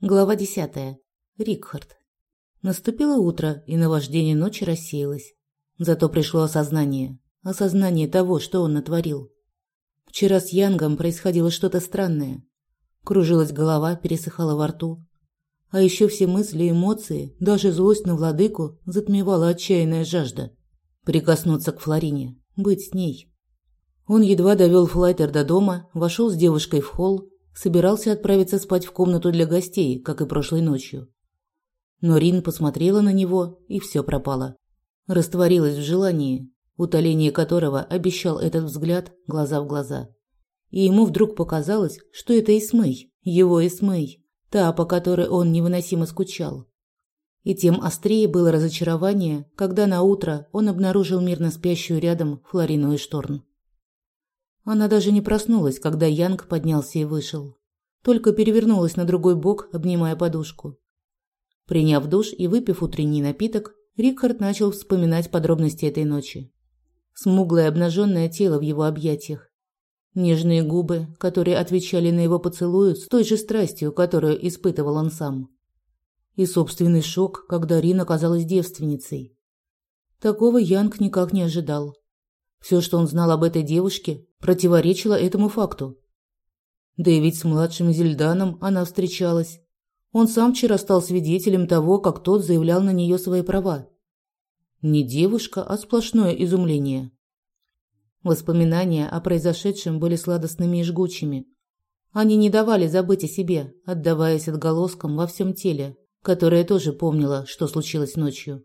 Глава десятая. Рикхард. Наступило утро, и наваждение ночи рассеялось. Зато пришло осознание. Осознание того, что он натворил. Вчера с Янгом происходило что-то странное. Кружилась голова, пересыхала во рту. А еще все мысли эмоции, даже злость на владыку, затмевала отчаянная жажда. Прикоснуться к Флорине, быть с ней. Он едва довел флайтер до дома, вошел с девушкой в холл, собирался отправиться спать в комнату для гостей, как и прошлой ночью. Но Рин посмотрела на него, и все пропало. Растворилась в желании, утоление которого обещал этот взгляд глаза в глаза. И ему вдруг показалось, что это Исмей, его Исмей, та, по которой он невыносимо скучал. И тем острее было разочарование, когда на утро он обнаружил мирно спящую рядом Флорину Шторн. Она даже не проснулась, когда Янг поднялся и вышел. Только перевернулась на другой бок, обнимая подушку. Приняв душ и выпив утренний напиток, Рикард начал вспоминать подробности этой ночи. Смуглое обнаженное тело в его объятиях. Нежные губы, которые отвечали на его поцелуи с той же страстью, которую испытывал он сам. И собственный шок, когда Рин оказалась девственницей. Такого Янг никак не ожидал. Все, что он знал об этой девушке, противоречило этому факту. Да и ведь с младшим Зельданом она встречалась. Он сам вчера стал свидетелем того, как тот заявлял на нее свои права. Не девушка, а сплошное изумление. Воспоминания о произошедшем были сладостными и жгучими. Они не давали забыть о себе, отдаваясь отголоскам во всем теле, которое тоже помнило, что случилось ночью.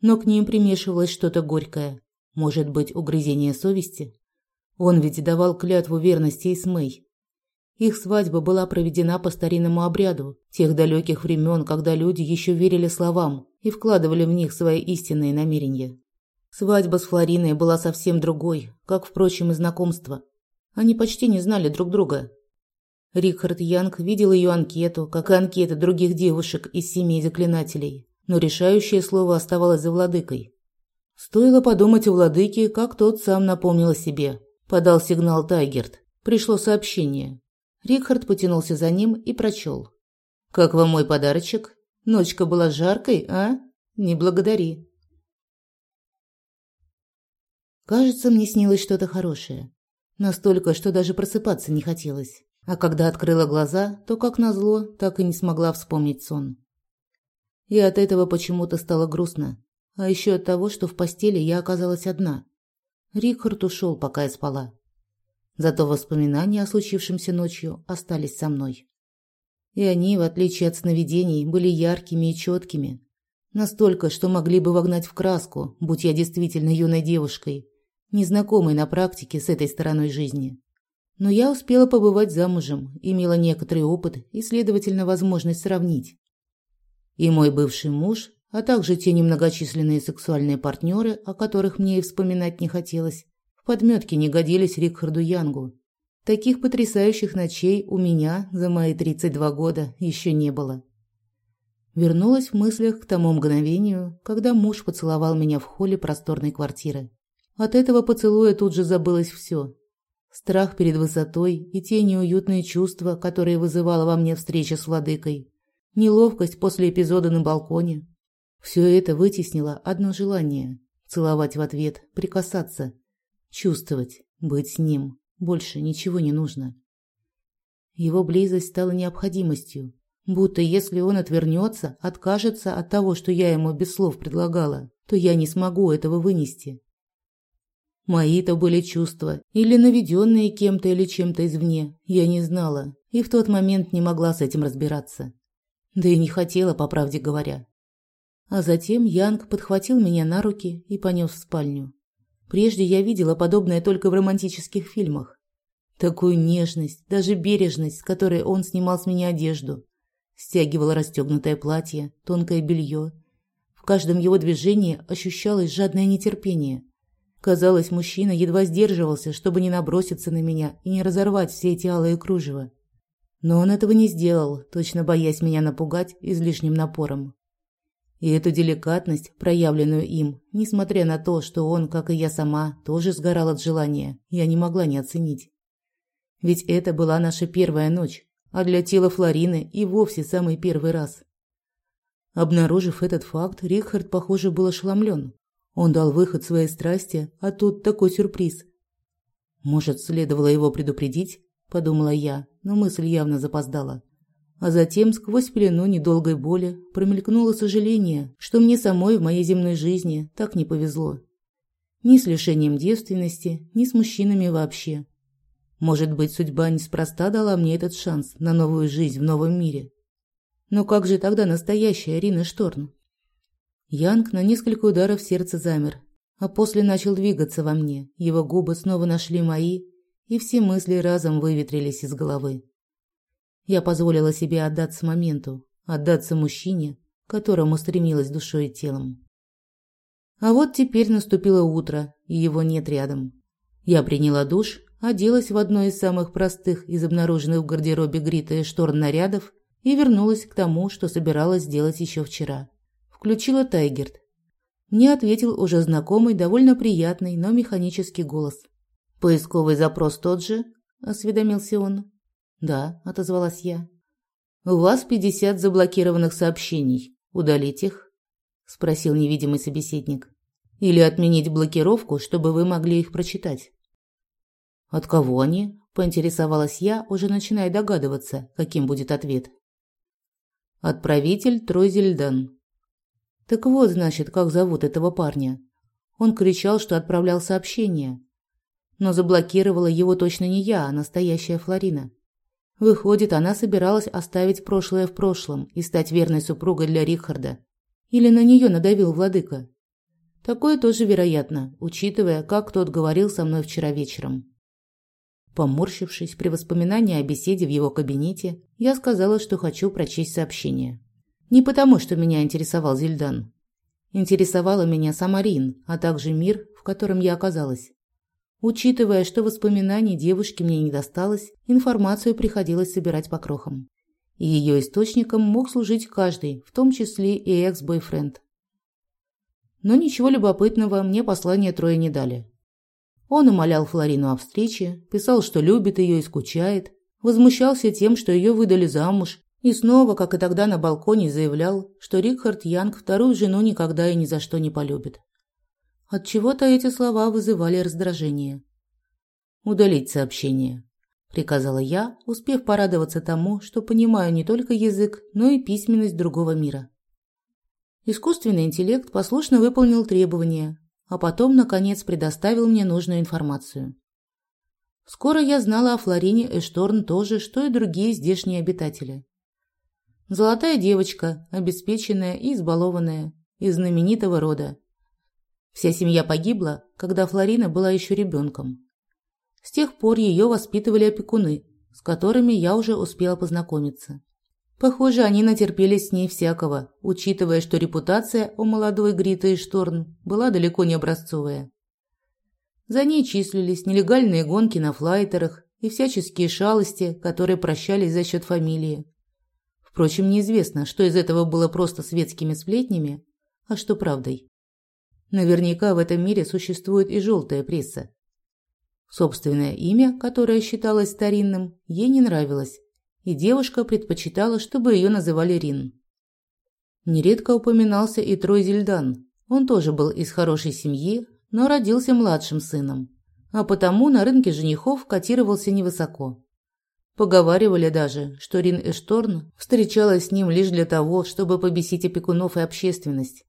Но к ним примешивалось что-то горькое, может быть, угрызение совести? Он ведь давал клятву верности Исмей. Их свадьба была проведена по старинному обряду, тех далеких времен, когда люди еще верили словам и вкладывали в них свои истинные намерения. Свадьба с Флориной была совсем другой, как, впрочем, и знакомство. Они почти не знали друг друга. Рихард Янг видел ее анкету, как и анкеты других девушек из семей заклинателей, но решающее слово оставалось за владыкой. Стоило подумать о владыке, как тот сам напомнил о себе. Подал сигнал Тайгерт. Пришло сообщение. Рихард потянулся за ним и прочел. «Как вам мой подарочек? Ночка была жаркой, а? Не благодари». Кажется, мне снилось что-то хорошее. Настолько, что даже просыпаться не хотелось. А когда открыла глаза, то, как назло, так и не смогла вспомнить сон. И от этого почему-то стало грустно. А еще от того, что в постели я оказалась одна. Рихард ушел, пока я спала. Зато воспоминания о случившемся ночью остались со мной. И они, в отличие от сновидений, были яркими и четкими. Настолько, что могли бы вогнать в краску, будь я действительно юной девушкой, незнакомой на практике с этой стороной жизни. Но я успела побывать замужем, имела некоторый опыт и, следовательно, возможность сравнить. И мой бывший муж а также те немногочисленные сексуальные партнеры, о которых мне и вспоминать не хотелось, в подметке не годились Рикхарду Янгу. Таких потрясающих ночей у меня за мои 32 года еще не было. Вернулась в мыслях к тому мгновению, когда муж поцеловал меня в холле просторной квартиры. От этого поцелуя тут же забылось все. Страх перед высотой и те неуютные чувства, которые вызывала во мне встреча с владыкой. Неловкость после эпизода на балконе, все это вытеснило одно желание – целовать в ответ, прикасаться, чувствовать, быть с ним. Больше ничего не нужно. Его близость стала необходимостью, будто если он отвернется, откажется от того, что я ему без слов предлагала, то я не смогу этого вынести. Мои-то были чувства, или наведенные кем-то или чем-то извне, я не знала, и в тот момент не могла с этим разбираться. Да и не хотела, по правде говоря. А затем Янг подхватил меня на руки и понес в спальню. Прежде я видела подобное только в романтических фильмах. Такую нежность, даже бережность, с которой он снимал с меня одежду. Стягивал расстегнутое платье, тонкое белье. В каждом его движении ощущалось жадное нетерпение. Казалось, мужчина едва сдерживался, чтобы не наброситься на меня и не разорвать все эти алые кружева. Но он этого не сделал, точно боясь меня напугать излишним напором. И эту деликатность, проявленную им, несмотря на то, что он, как и я сама, тоже сгорал от желания, я не могла не оценить. Ведь это была наша первая ночь, а для тела Флорины и вовсе самый первый раз. Обнаружив этот факт, Рихард, похоже, был ошеломлен. Он дал выход своей страсти, а тут такой сюрприз. Может, следовало его предупредить, подумала я, но мысль явно запоздала. А затем сквозь пелену недолгой боли промелькнуло сожаление, что мне самой в моей земной жизни так не повезло. Ни с лишением девственности, ни с мужчинами вообще. Может быть, судьба неспроста дала мне этот шанс на новую жизнь в новом мире. Но как же тогда настоящая Рина Шторн? Янг на несколько ударов сердца замер, а после начал двигаться во мне. Его губы снова нашли мои, и все мысли разом выветрились из головы. Я позволила себе отдаться моменту, отдаться мужчине, которому стремилась душой и телом. А вот теперь наступило утро, и его нет рядом. Я приняла душ, оделась в одно из самых простых из обнаруженных в гардеробе Грита и Шторн нарядов и вернулась к тому, что собиралась сделать еще вчера. Включила Тайгерт. Мне ответил уже знакомый, довольно приятный, но механический голос. «Поисковый запрос тот же?» – осведомился он. «Да», – отозвалась я. «У вас пятьдесят заблокированных сообщений. Удалить их?» – спросил невидимый собеседник. «Или отменить блокировку, чтобы вы могли их прочитать?» «От кого они?» – поинтересовалась я, уже начиная догадываться, каким будет ответ. «Отправитель Тройзельдан». «Так вот, значит, как зовут этого парня». Он кричал, что отправлял сообщение. Но заблокировала его точно не я, а настоящая Флорина. Выходит, она собиралась оставить прошлое в прошлом и стать верной супругой для Рихарда. Или на нее надавил владыка. Такое тоже вероятно, учитывая, как тот говорил со мной вчера вечером. Поморщившись при воспоминании о беседе в его кабинете, я сказала, что хочу прочесть сообщение. Не потому, что меня интересовал Зельдан. Интересовала меня сама Рин, а также мир, в котором я оказалась. Учитывая, что воспоминаний девушки мне не досталось, информацию приходилось собирать по крохам. И ее источником мог служить каждый, в том числе и экс-бойфренд. Но ничего любопытного мне послание трое не дали. Он умолял Флорину о встрече, писал, что любит ее и скучает, возмущался тем, что ее выдали замуж, и снова, как и тогда на балконе, заявлял, что Рихард Янг вторую жену никогда и ни за что не полюбит. От чего-то эти слова вызывали раздражение. Удалить сообщение, приказала я, успев порадоваться тому, что понимаю не только язык, но и письменность другого мира. Искусственный интеллект послушно выполнил требования, а потом наконец предоставил мне нужную информацию. Скоро я знала о Флорине Эшторн тоже, что и другие здешние обитатели. Золотая девочка, обеспеченная и избалованная, из знаменитого рода, Вся семья погибла, когда Флорина была еще ребенком. С тех пор ее воспитывали опекуны, с которыми я уже успела познакомиться. Похоже, они натерпелись с ней всякого, учитывая, что репутация у молодой Гриты и Шторн была далеко не образцовая. За ней числились нелегальные гонки на флайтерах и всяческие шалости, которые прощались за счет фамилии. Впрочем, неизвестно, что из этого было просто светскими сплетнями, а что правдой. Наверняка в этом мире существует и желтая пресса. Собственное имя, которое считалось старинным, ей не нравилось, и девушка предпочитала, чтобы ее называли Рин. Нередко упоминался и Трой Зельдан. Он тоже был из хорошей семьи, но родился младшим сыном, а потому на рынке женихов котировался невысоко. Поговаривали даже, что Рин Эшторн встречалась с ним лишь для того, чтобы побесить опекунов и общественность.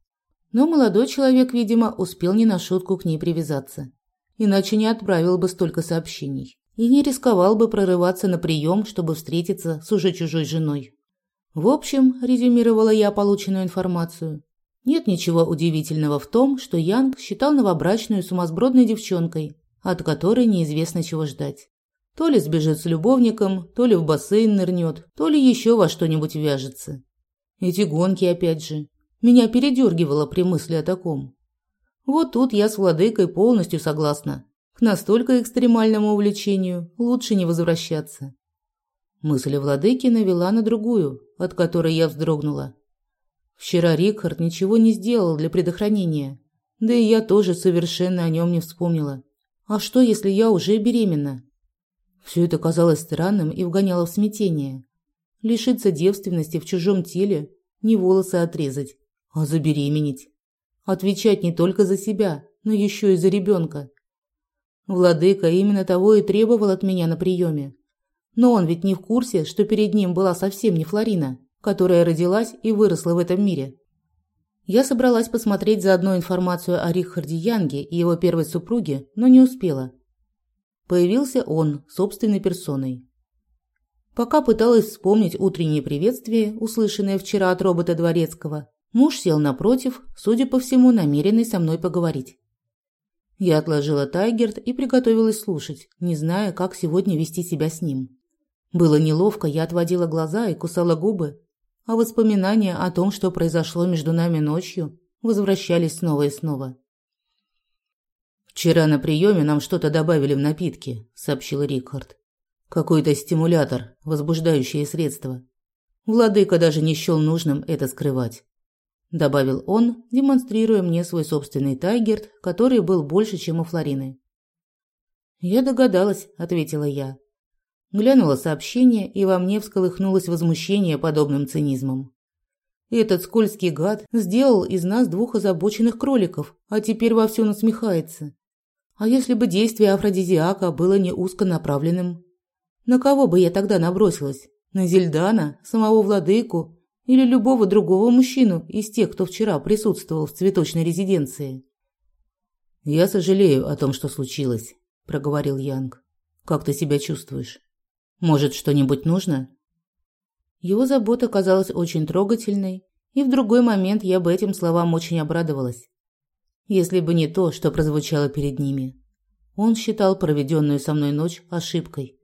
Но молодой человек, видимо, успел не на шутку к ней привязаться. Иначе не отправил бы столько сообщений. И не рисковал бы прорываться на прием, чтобы встретиться с уже чужой женой. В общем, резюмировала я полученную информацию. Нет ничего удивительного в том, что Янг считал новобрачную сумасбродной девчонкой, от которой неизвестно чего ждать. То ли сбежит с любовником, то ли в бассейн нырнет, то ли еще во что-нибудь вяжется. Эти гонки опять же. Меня передергивало при мысли о таком. Вот тут я с владыкой полностью согласна. К настолько экстремальному увлечению лучше не возвращаться. Мысль владыки навела на другую, от которой я вздрогнула. Вчера Рикхард ничего не сделал для предохранения, да и я тоже совершенно о нем не вспомнила. А что, если я уже беременна? Все это казалось странным и вгоняло в смятение. Лишиться девственности в чужом теле, не волосы отрезать, а забеременеть. Отвечать не только за себя, но еще и за ребенка. Владыка именно того и требовал от меня на приеме. Но он ведь не в курсе, что перед ним была совсем не Флорина, которая родилась и выросла в этом мире. Я собралась посмотреть заодно информацию о Рихарде Янге и его первой супруге, но не успела. Появился он, собственной персоной. Пока пыталась вспомнить утреннее приветствие, услышанное вчера от робота Дворецкого, муж сел напротив, судя по всему, намеренный со мной поговорить. Я отложила Тайгерт и приготовилась слушать, не зная, как сегодня вести себя с ним. Было неловко, я отводила глаза и кусала губы, а воспоминания о том, что произошло между нами ночью, возвращались снова и снова. «Вчера на приеме нам что-то добавили в напитки», – сообщил Рикард. Какой-то стимулятор, возбуждающее средство. Владыка даже не счёл нужным это скрывать. Добавил он, демонстрируя мне свой собственный тайгерт, который был больше, чем у Флорины. «Я догадалась», – ответила я. Глянула сообщение, и во мне всколыхнулось возмущение подобным цинизмом. Этот скользкий гад сделал из нас двух озабоченных кроликов, а теперь вовсю насмехается. А если бы действие афродизиака было не узконаправленным? На кого бы я тогда набросилась? На Зельдана, самого владыку или любого другого мужчину из тех, кто вчера присутствовал в цветочной резиденции? «Я сожалею о том, что случилось», – проговорил Янг. «Как ты себя чувствуешь? Может, что-нибудь нужно?» Его забота казалась очень трогательной, и в другой момент я бы этим словам очень обрадовалась. Если бы не то, что прозвучало перед ними. Он считал проведенную со мной ночь ошибкой.